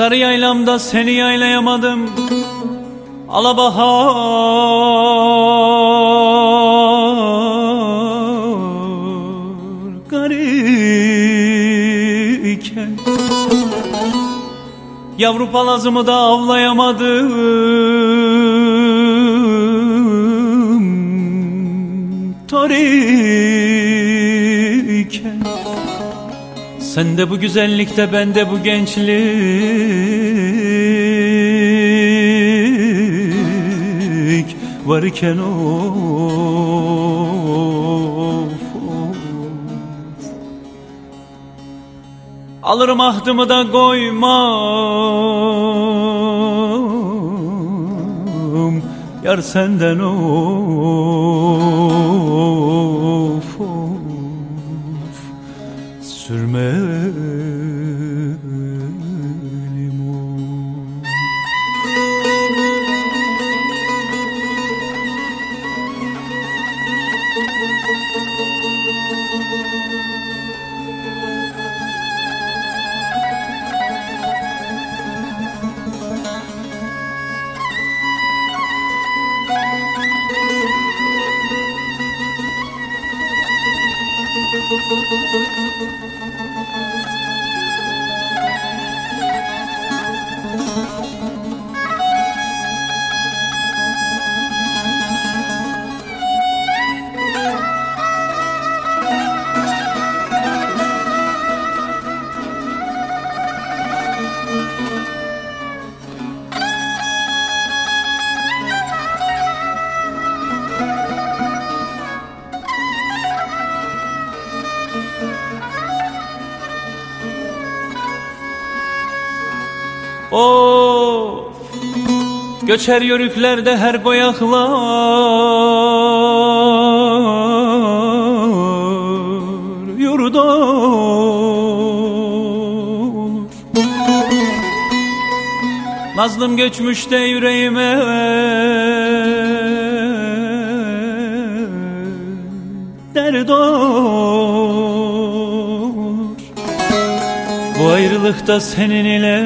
Sarı yaylamda seni yaylayamadım. Alabahar garip iken Yavru palazımı da avlayamadım. Toriyken Sen de bu güzellikte ben de bu gençlik Varken of. Of Alırım ahdımı da koymam Yar senden of of Sürmelim Of! Göçer yörüklerde her goyaklar Yurda. Nazlım göçmüş de yüreğime. Dert olur Bu ayrılıkta senin ile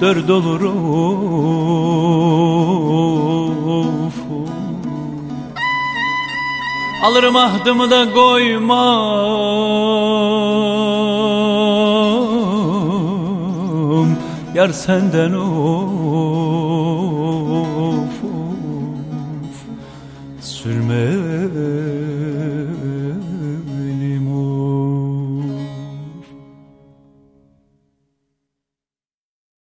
Dört olur of. Alırım ahdımı da koymam Yar senden of of Sürme